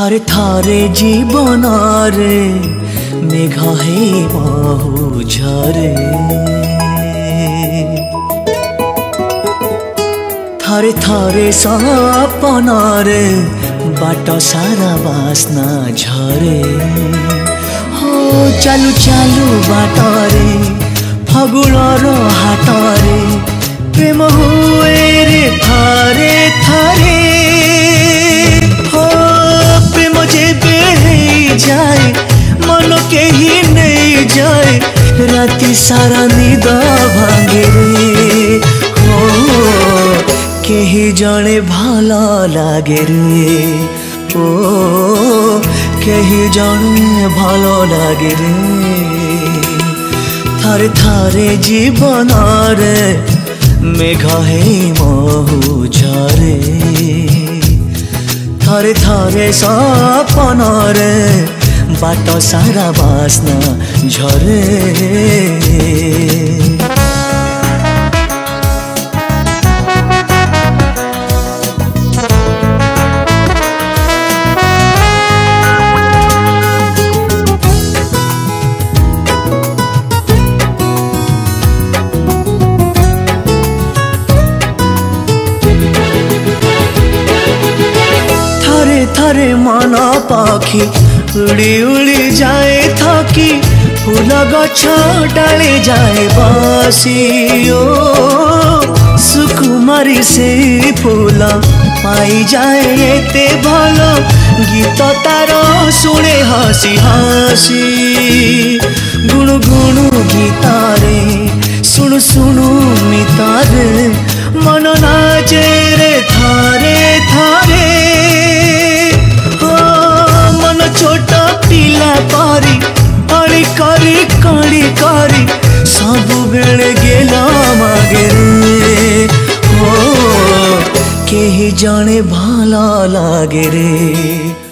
ঠার ঠারে জীবনারে মেঘাহে বাহু ঝরে থরে থরে সপনারে বাট সারা বাসনা ঝরে হো চালু চালু বাটরে ফাগুণর হাটরে প্রেম হো राति सारा निद भांगे रे हो के जाने भाला लागे रे ओ के जाने भला लागे रे थारे थारे जीवन रे मेघा हे महू झारे थारे थारे सपन बाट सारा बाँच्न झरे थरे मन पाखी উড়ি উড়ি যায় থকি ফুল গছ ডালে যায় বাসি ও সুকুমারী সেই ফুল পাই যায় এতে ভালো গীত তার শুনে হাসি হাসি গুণু গুণু গীতারে শুণু শুণু মিতারে মননা शरण गे मागे रे हो केही जाने भाला लागे रे